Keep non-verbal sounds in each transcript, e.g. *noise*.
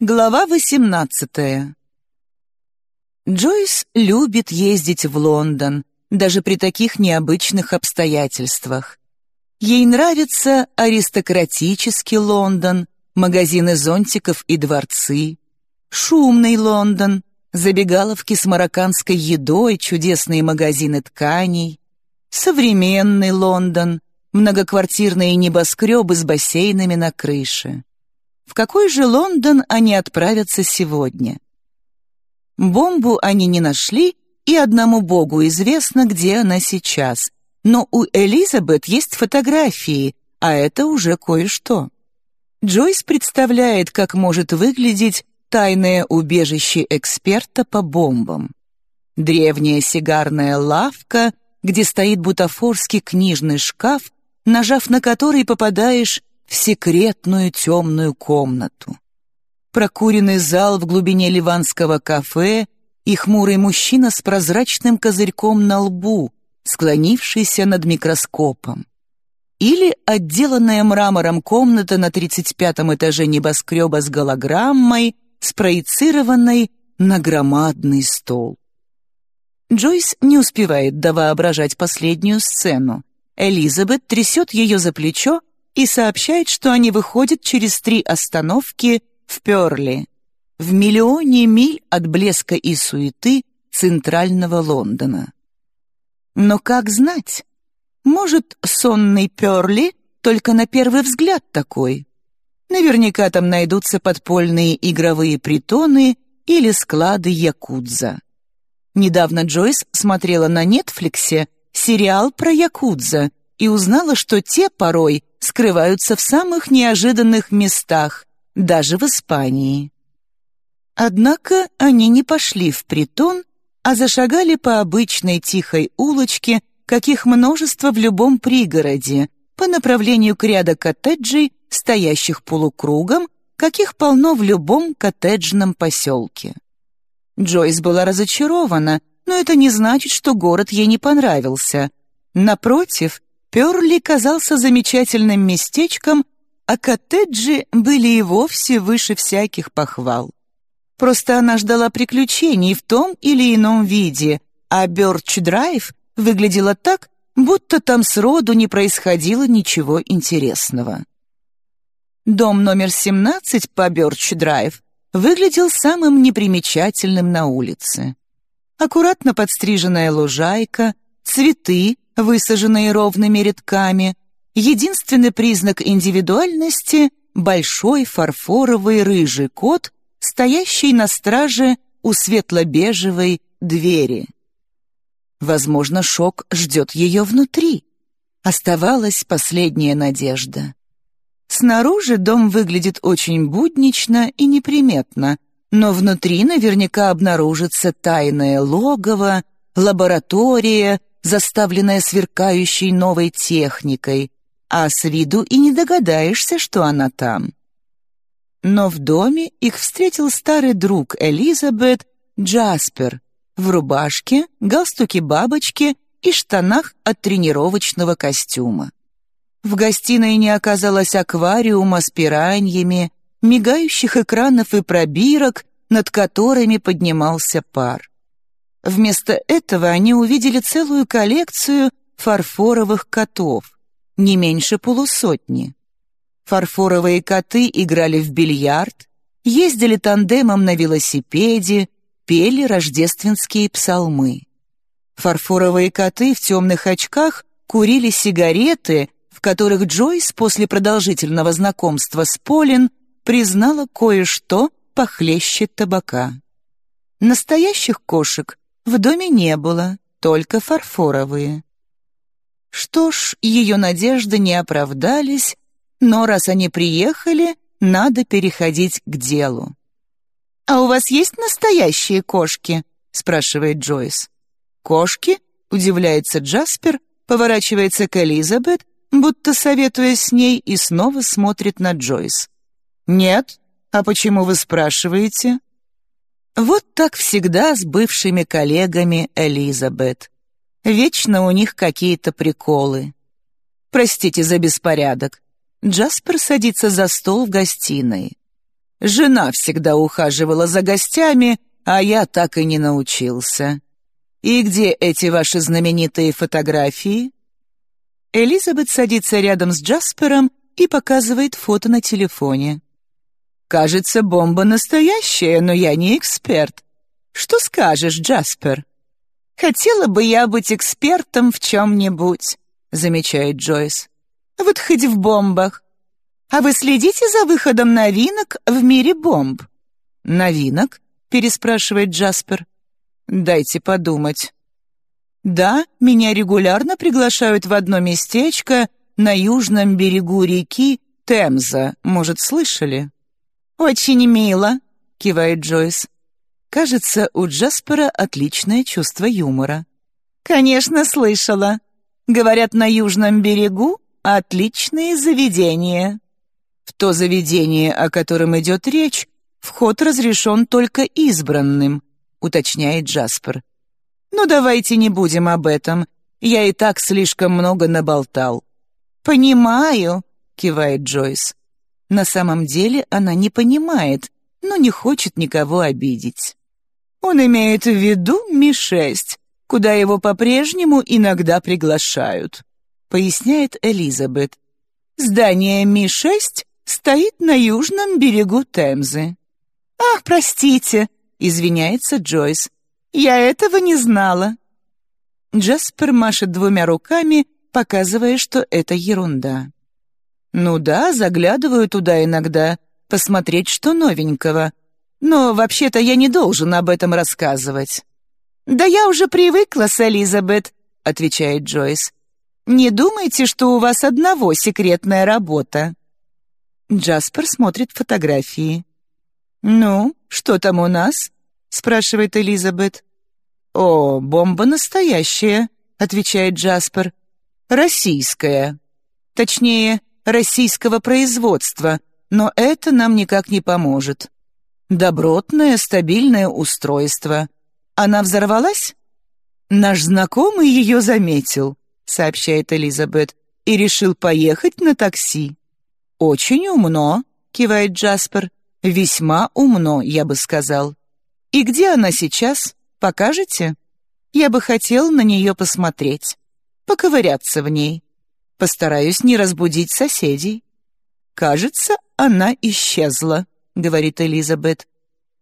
Глава 18 Джойс любит ездить в Лондон, даже при таких необычных обстоятельствах. Ей нравится аристократический Лондон, магазины зонтиков и дворцы, шумный Лондон, забегаловки с марокканской едой, чудесные магазины тканей, современный Лондон, многоквартирные небоскребы с бассейнами на крыше. В какой же Лондон они отправятся сегодня? Бомбу они не нашли, и одному богу известно, где она сейчас. Но у Элизабет есть фотографии, а это уже кое-что. Джойс представляет, как может выглядеть тайное убежище эксперта по бомбам. Древняя сигарная лавка, где стоит бутафорский книжный шкаф, нажав на который попадаешь в секретную темную комнату. Прокуренный зал в глубине ливанского кафе и хмурый мужчина с прозрачным козырьком на лбу, склонившийся над микроскопом. Или отделанная мрамором комната на 35-м этаже небоскреба с голограммой, спроецированной на громадный стол. Джойс не успевает довоображать последнюю сцену. Элизабет трясет ее за плечо и сообщает, что они выходят через три остановки в Пёрли, в миллионе миль от блеска и суеты центрального Лондона. Но как знать? Может, сонный Пёрли только на первый взгляд такой? Наверняка там найдутся подпольные игровые притоны или склады якудза. Недавно Джойс смотрела на Нетфликсе сериал про якудза и узнала, что те порой скрываются в самых неожиданных местах, даже в Испании. Однако они не пошли в притон, а зашагали по обычной тихой улочке, каких множество в любом пригороде, по направлению к ряду коттеджей, стоящих полукругом, каких полно в любом коттеджном поселке. Джойс была разочарована, но это не значит, что город ей не понравился. Напротив, Перли казался замечательным местечком, а коттеджи были и вовсе выше всяких похвал. Просто она ждала приключений в том или ином виде, а Бёрч-драйв выглядела так, будто там сроду не происходило ничего интересного. Дом номер 17 по Бёрч-драйв выглядел самым непримечательным на улице. Аккуратно подстриженная лужайка, цветы, высаженные ровными рядками, единственный признак индивидуальности — большой фарфоровый рыжий кот, стоящий на страже у светло-бежевой двери. Возможно, шок ждет ее внутри. Оставалась последняя надежда. Снаружи дом выглядит очень буднично и неприметно, но внутри наверняка обнаружится тайное логово, лаборатория, заставленная сверкающей новой техникой, а с виду и не догадаешься, что она там. Но в доме их встретил старый друг Элизабет, Джаспер, в рубашке, галстуке бабочки и штанах от тренировочного костюма. В гостиной не оказалось аквариума с пираньями, мигающих экранов и пробирок, над которыми поднимался пар. Вместо этого они увидели целую коллекцию фарфоровых котов, не меньше полусотни. Фарфоровые коты играли в бильярд, ездили тандемом на велосипеде, пели рождественские псалмы. Фарфоровые коты в темных очках курили сигареты, в которых Джойс после продолжительного знакомства с Полин признала кое-что похлеще табака. Настоящих кошек в доме не было, только фарфоровые. Что ж, ее надежды не оправдались, но раз они приехали, надо переходить к делу. «А у вас есть настоящие кошки?» — спрашивает Джойс. «Кошки?» — удивляется Джаспер, поворачивается к Элизабет, будто советуясь с ней, и снова смотрит на Джойс. «Нет? А почему вы спрашиваете?» Вот так всегда с бывшими коллегами Элизабет. Вечно у них какие-то приколы. Простите за беспорядок. Джаспер садится за стол в гостиной. Жена всегда ухаживала за гостями, а я так и не научился. И где эти ваши знаменитые фотографии?» Элизабет садится рядом с Джаспером и показывает фото на телефоне. «Кажется, бомба настоящая, но я не эксперт. Что скажешь, Джаспер?» «Хотела бы я быть экспертом в чем-нибудь», — замечает Джойс. «Вот хоть в бомбах. А вы следите за выходом новинок в мире бомб?» «Новинок?» — переспрашивает Джаспер. «Дайте подумать». «Да, меня регулярно приглашают в одно местечко на южном берегу реки Темза. Может, слышали?» «Очень мило», — кивает Джойс. Кажется, у Джаспера отличное чувство юмора. «Конечно, слышала. Говорят, на южном берегу отличные заведения». В то заведение, о котором идет речь, вход разрешен только избранным, уточняет Джаспер. «Ну, давайте не будем об этом. Я и так слишком много наболтал». «Понимаю», — кивает Джойс. На самом деле она не понимает, но не хочет никого обидеть. Он имеет в виду Ми-6, куда его по-прежнему иногда приглашают, поясняет Элизабет. Здание Ми-6 стоит на южном берегу Темзы. «Ах, простите», — извиняется Джойс. «Я этого не знала». Джаспер машет двумя руками, показывая, что это ерунда. «Ну да, заглядываю туда иногда, посмотреть, что новенького. Но вообще-то я не должен об этом рассказывать». «Да я уже привыкла с Элизабет», — отвечает Джойс. «Не думайте, что у вас одного секретная работа». Джаспер смотрит фотографии. «Ну, что там у нас?» — спрашивает Элизабет. «О, бомба настоящая», — отвечает Джаспер. «Российская. Точнее, российского производства, но это нам никак не поможет. Добротное, стабильное устройство. Она взорвалась? Наш знакомый ее заметил, сообщает Элизабет, и решил поехать на такси. Очень умно, кивает Джаспер. Весьма умно, я бы сказал. И где она сейчас? Покажете? Я бы хотел на нее посмотреть, поковыряться в ней. Постараюсь не разбудить соседей. Кажется, она исчезла, говорит Элизабет.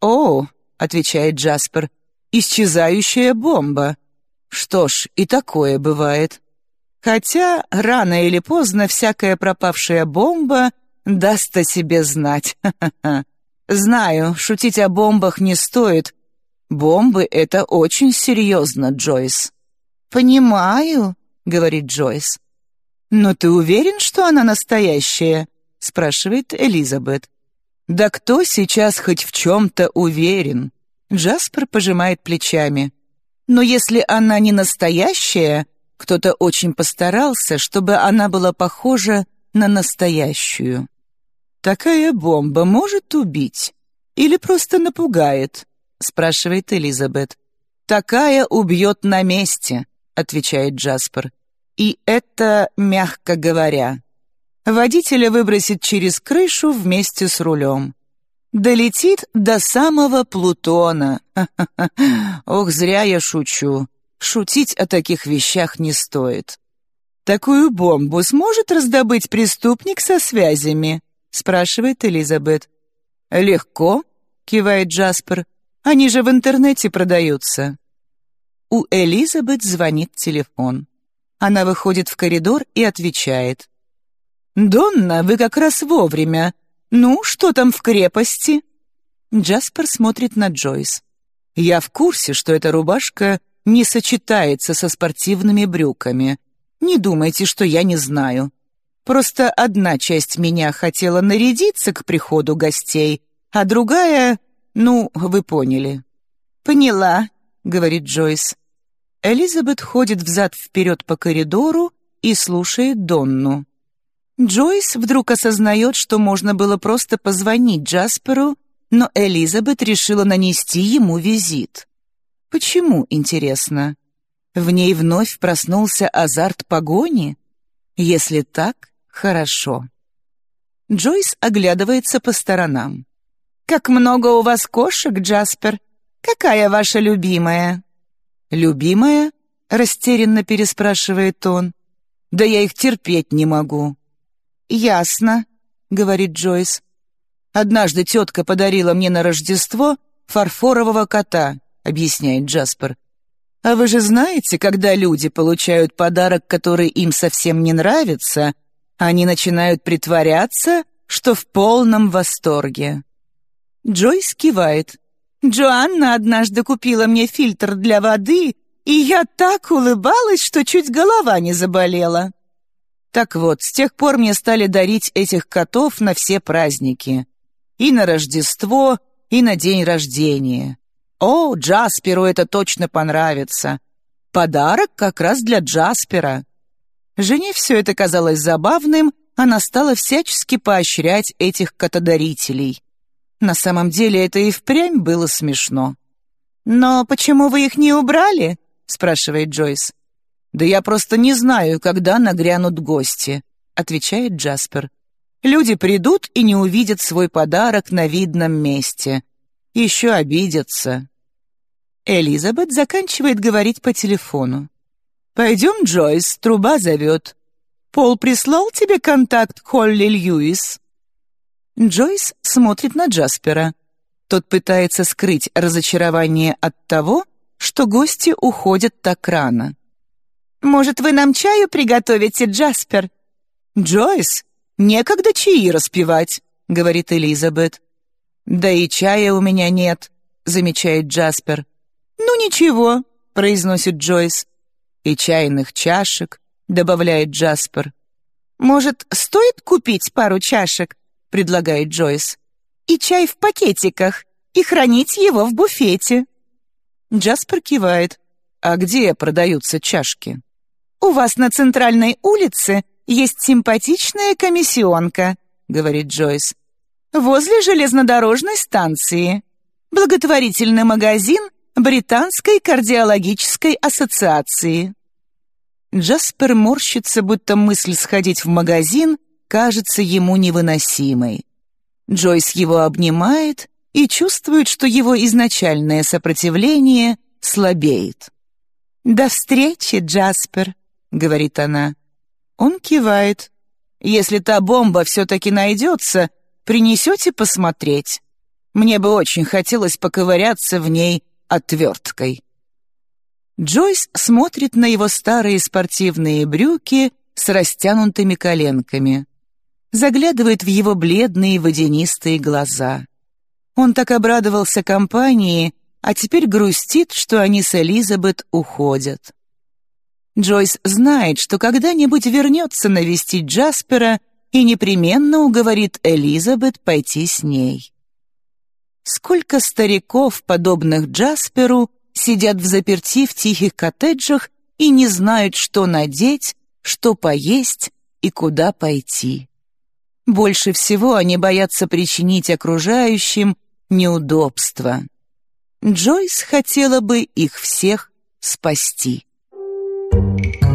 О, отвечает Джаспер, исчезающая бомба. Что ж, и такое бывает. Хотя рано или поздно всякая пропавшая бомба даст о себе знать. *laughs* Знаю, шутить о бомбах не стоит. Бомбы — это очень серьезно, Джойс. «Понимаю», — говорит Джойс. «Но ты уверен, что она настоящая?» — спрашивает Элизабет. «Да кто сейчас хоть в чем-то уверен?» Джаспер пожимает плечами. «Но если она не настоящая, кто-то очень постарался, чтобы она была похожа на настоящую. Такая бомба может убить или просто напугает?» — спрашивает Элизабет. «Такая убьет на месте», — отвечает Джаспер. И это мягко говоря. Водителя выбросит через крышу вместе с рулем. Долетит до самого Плутона. *laughs* Ох, зря я шучу. Шутить о таких вещах не стоит. «Такую бомбу сможет раздобыть преступник со связями?» — спрашивает Элизабет. «Легко», — кивает Джаспер. «Они же в интернете продаются». У Элизабет звонит телефон. Она выходит в коридор и отвечает. «Донна, вы как раз вовремя. Ну, что там в крепости?» Джаспер смотрит на Джойс. «Я в курсе, что эта рубашка не сочетается со спортивными брюками. Не думайте, что я не знаю. Просто одна часть меня хотела нарядиться к приходу гостей, а другая... Ну, вы поняли». «Поняла», — говорит Джойс. Элизабет ходит взад-вперед по коридору и слушает Донну. Джойс вдруг осознает, что можно было просто позвонить Джасперу, но Элизабет решила нанести ему визит. Почему, интересно? В ней вновь проснулся азарт погони? Если так, хорошо. Джойс оглядывается по сторонам. «Как много у вас кошек, Джаспер! Какая ваша любимая?» «Любимая?» — растерянно переспрашивает он. «Да я их терпеть не могу». «Ясно», — говорит Джойс. «Однажды тетка подарила мне на Рождество фарфорового кота», — объясняет Джаспер. «А вы же знаете, когда люди получают подарок, который им совсем не нравится, они начинают притворяться, что в полном восторге». Джойс кивает. «Джоанна однажды купила мне фильтр для воды, и я так улыбалась, что чуть голова не заболела». Так вот, с тех пор мне стали дарить этих котов на все праздники. И на Рождество, и на день рождения. О, Джасперу это точно понравится. Подарок как раз для Джаспера. Жене все это казалось забавным, она стала всячески поощрять этих котодарителей. На самом деле это и впрямь было смешно. «Но почему вы их не убрали?» — спрашивает Джойс. «Да я просто не знаю, когда нагрянут гости», — отвечает Джаспер. «Люди придут и не увидят свой подарок на видном месте. Еще обидятся». Элизабет заканчивает говорить по телефону. «Пойдем, Джойс, труба зовет. Пол прислал тебе контакт Холли Льюис?» Джойс смотрит на Джаспера. Тот пытается скрыть разочарование от того, что гости уходят так рано. «Может, вы нам чаю приготовите, Джаспер?» «Джойс, некогда чаи распевать», — говорит Элизабет. «Да и чая у меня нет», — замечает Джаспер. «Ну ничего», — произносит Джойс. «И чайных чашек», — добавляет Джаспер. «Может, стоит купить пару чашек?» — предлагает Джойс. «И чай в пакетиках, и хранить его в буфете». Джаспер кивает. «А где продаются чашки?» «У вас на центральной улице есть симпатичная комиссионка», — говорит Джойс. «Возле железнодорожной станции. Благотворительный магазин Британской кардиологической ассоциации». Джаспер морщится, будто мысль сходить в магазин кажется ему невыносимой. Джойс его обнимает и чувствует, что его изначальное сопротивление слабеет. «До встречи, Джаспер», — говорит она. Он кивает. «Если та бомба все-таки найдется, принесете посмотреть? Мне бы очень хотелось поковыряться в ней отверткой». Джойс смотрит на его старые спортивные брюки с растянутыми коленками. Заглядывает в его бледные водянистые глаза. Он так обрадовался компании, а теперь грустит, что они с Элизабет уходят. Джойс знает, что когда-нибудь вернется навестить Джаспера и непременно уговорит Элизабет пойти с ней. Сколько стариков, подобных Джасперу, сидят в заперти в тихих коттеджах и не знают, что надеть, что поесть и куда пойти. Больше всего они боятся причинить окружающим неудобства. Джойс хотела бы их всех спасти. Thank.